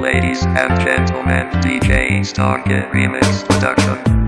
Ladies and gentlemen, DJ Starkit Remix Production.